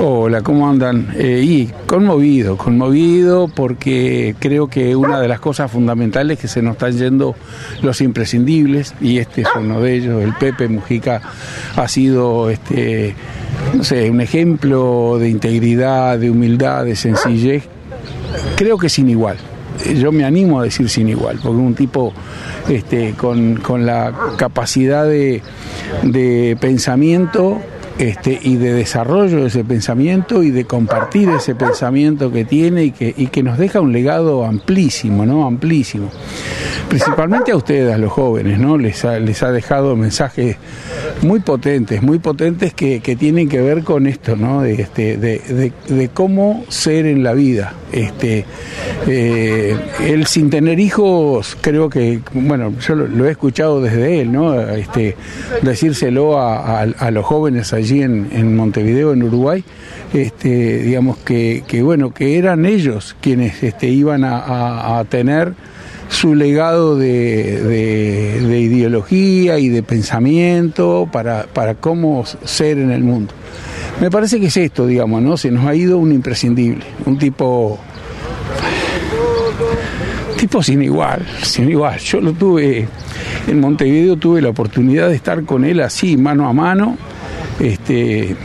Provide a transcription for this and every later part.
Hola, ¿cómo andan? Eh, y conmovido, conmovido porque creo que una de las cosas fundamentales es que se nos están yendo los imprescindibles y este es uno de ellos. El Pepe Mujica ha sido, este, no sé, un ejemplo de integridad, de humildad, de sencillez. Creo que sin igual. Yo me animo a decir sin igual, porque un tipo este, con, con la capacidad de, de pensamiento este, y de desarrollo de ese pensamiento y de compartir ese pensamiento que tiene y que, y que nos deja un legado amplísimo, ¿no? Amplísimo. Principalmente a ustedes, a los jóvenes, ¿no? Les ha, les ha dejado mensajes muy potentes, muy potentes que, que tienen que ver con esto, ¿no? De, este, de, de, de cómo ser en la vida. Este, eh, él sin tener hijos, creo que, bueno, yo lo, he escuchado desde él, ¿no? Este, decírselo a, a, los jóvenes allí en, en, Montevideo, en Uruguay, este, digamos que, que, bueno, que eran ellos quienes este, iban a tener su legado de, de, de, ideología y de pensamiento para, para cómo ser en el mundo. Me parece que es esto, digamos, ¿no? Se nos ha ido un imprescindible, un tipo tipo sin igual, sin igual. Yo lo tuve en Montevideo, tuve la oportunidad de estar con él así, mano a mano. Este,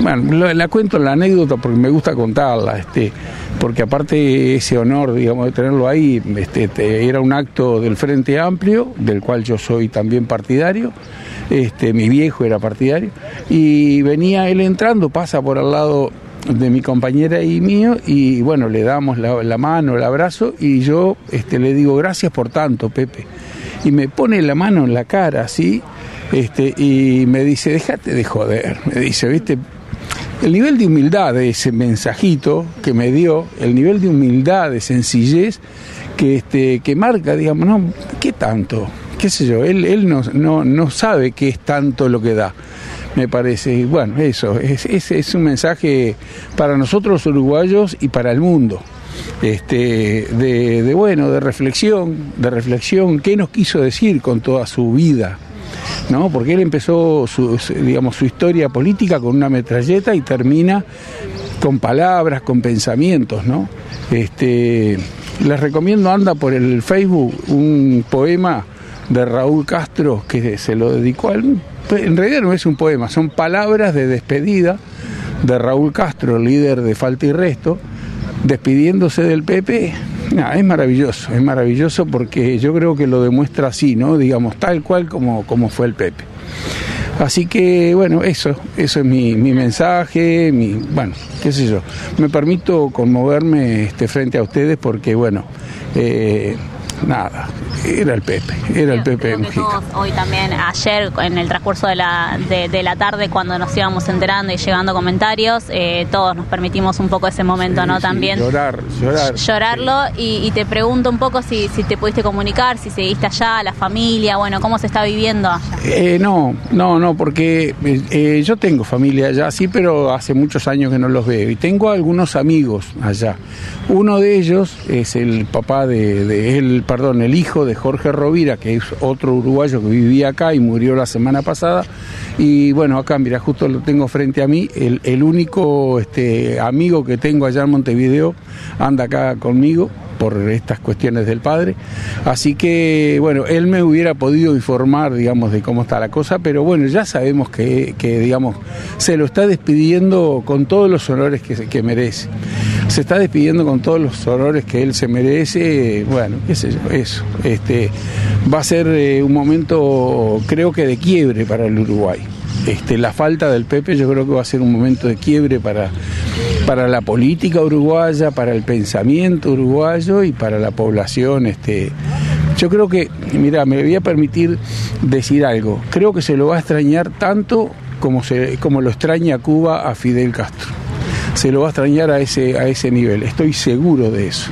bueno, la cuento la anécdota porque me gusta contarla, este, porque aparte ese honor, digamos, de tenerlo ahí, este, era un acto del Frente Amplio, del cual yo soy también partidario, este, mi viejo era partidario, y venía él entrando, pasa por al lado de mi compañera y mío y bueno, le damos la, mano, el abrazo y yo este, le digo gracias por tanto, Pepe. Y me pone la mano en la cara así este, y me dice, déjate de joder, me dice, viste, el nivel de humildad de ese mensajito que me dio, el nivel de humildad, de sencillez que, este, que marca, digamos, no, ¿qué tanto? ¿Qué sé yo? Él, él no, no, no sabe qué es tanto lo que da me parece. Bueno, eso, es, es, es, un mensaje para nosotros uruguayos y para el mundo. Este, de, de, bueno, de reflexión, de reflexión, qué nos quiso decir con toda su vida, ¿no? Porque él empezó su, digamos, su historia política con una metralleta y termina con palabras, con pensamientos, ¿no? Este, les recomiendo, anda por el Facebook un poema de Raúl Castro que se lo dedicó a él en realidad no es un poema, son palabras de despedida de Raúl Castro, líder de Falta y Resto, despidiéndose del Pepe. Es maravilloso, es maravilloso porque yo creo que lo demuestra así, ¿no? Digamos, tal cual como, como fue el Pepe. Así que, bueno, eso, eso es mi, mi mensaje, mi, bueno, qué sé yo. Me permito conmoverme este, frente a ustedes porque, bueno, eh, nada, era el Pepe, era el Pepe Mujica. Hoy también, ayer, en el transcurso de la, de, de, la tarde, cuando nos íbamos enterando y llegando comentarios, eh, todos nos permitimos un poco ese momento, sí, ¿no? Sí, también. Llorar, llorar. Llorarlo y, y, te pregunto un poco si, si te pudiste comunicar, si seguiste allá, la familia, bueno, cómo se está viviendo allá. Eh, no, no, no, porque eh, yo tengo familia allá, sí, pero hace muchos años que no los veo y tengo algunos amigos allá. Uno de ellos es el papá de, de él, perdón, el hijo de Jorge Rovira, que es otro uruguayo que vivía acá y murió la semana pasada. Y bueno, acá, mira, justo lo tengo frente a mí. El, único este, amigo que tengo allá en Montevideo anda acá conmigo por estas cuestiones del padre. Así que, bueno, él me hubiera podido informar, digamos, de cómo está la cosa, pero bueno, ya sabemos que, digamos, se lo está despidiendo con todos los honores que merece. Se está despidiendo con todos los honores que él se merece, bueno, qué sé yo, eso. Este, va a ser eh, un momento, creo que de quiebre para el Uruguay. Este, la falta del Pepe yo creo que va a ser un momento de quiebre para, para la política uruguaya, para el pensamiento uruguayo y para la población. Este, yo creo que, mira, me voy a permitir decir algo, creo que se lo va a extrañar tanto como, se, como lo extraña Cuba a Fidel Castro. Se lo va a extrañar a ese, a ese nivel, estoy seguro de eso.